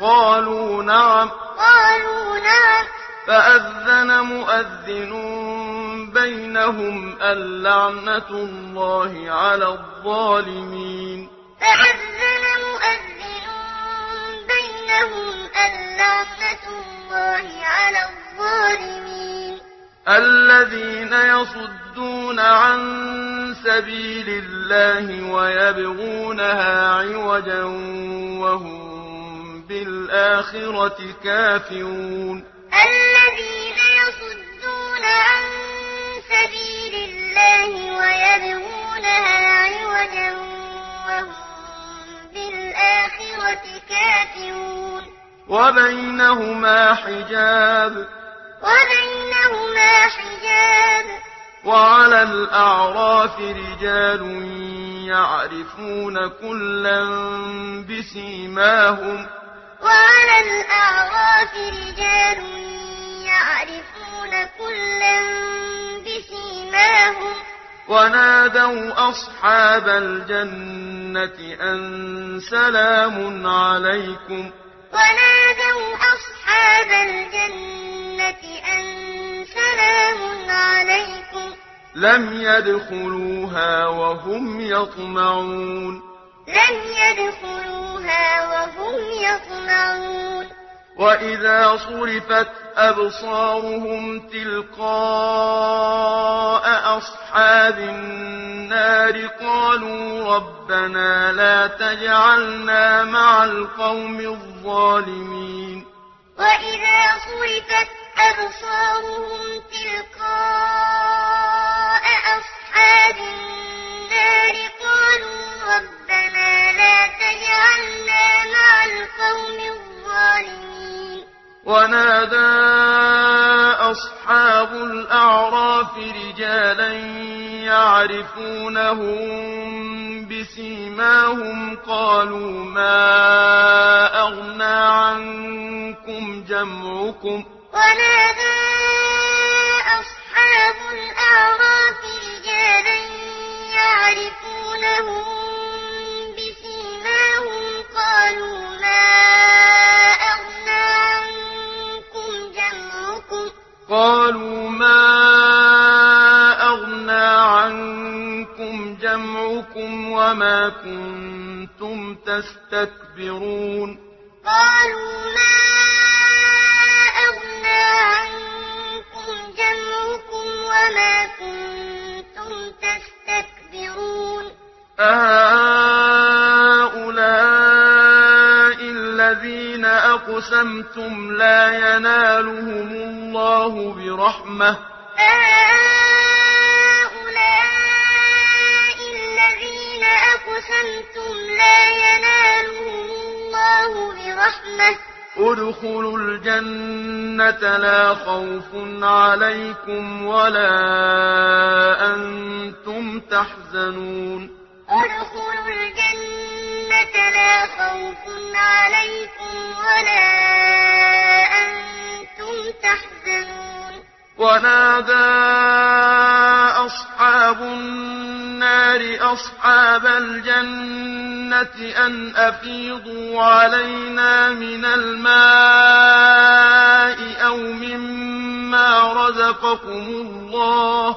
قالوا نعم. قالوا نعم. فأذن مؤذن بينهم اللعنة الله على الظالمين. فأذن مؤذن بينهم اللعنة الله على الظالمين. الذين يصدون عن سبيل الله ويبغونها عوجا وهم بالآخرة كافرون. الذين يصدون عن سبيل الله ويبغونها عوجا وهم بالآخرة كافرون. وبينهما حجاب. وبينهما حجاب. وعلى الأعراف رجال يعرفون كلا بسيماهم. الأعراف رجال يعرفون كلا بسيماهم. ونادوا أصحاب الجنة أن سلام عليكم. ونادوا أصحاب الجنة أن سلام عليكم. لم يدخلوها وهم يطمعون. لم يدخلوها وهم يطمعون. وَإِذَا صُرِفَتْ أَبْصَارُهُمْ تِلْقَاءَ أَصْحَابِ النَّارِ قَالُوا رَبَّنَا لَا تَجْعَلْنَا مَعَ الْقَوْمِ الظَّالِمِينَ. وَإِذَا صُرِفَتْ أَبْصَارُهُمْ تِلْقَاءَ أَصْحَابِ النَّارِ ونادى أصحاب الأعراف رجالا يعرفونهم بسيماهم قالوا ما أغنى عنكم جمعكم ونادى أصحاب الأعراف جمعكم وما كنتم تستكبرون قالوا ما أغنى عنكم جمعكم وما كنتم تستكبرون أهؤلاء الذين أقسمتم لا ينالهم الله برحمة أهؤلاء أقسمتم لا ينالهم الله برحمة. ادخلوا الجنة لا خوف عليكم ولا أنتم تحزنون. ادخلوا الجنة لا خوف عليكم ولا أنتم تحزنون. ونادى أصحاب النار نار أصحاب الجنة أن أفيضوا علينا من الماء أو مما رزقكم الله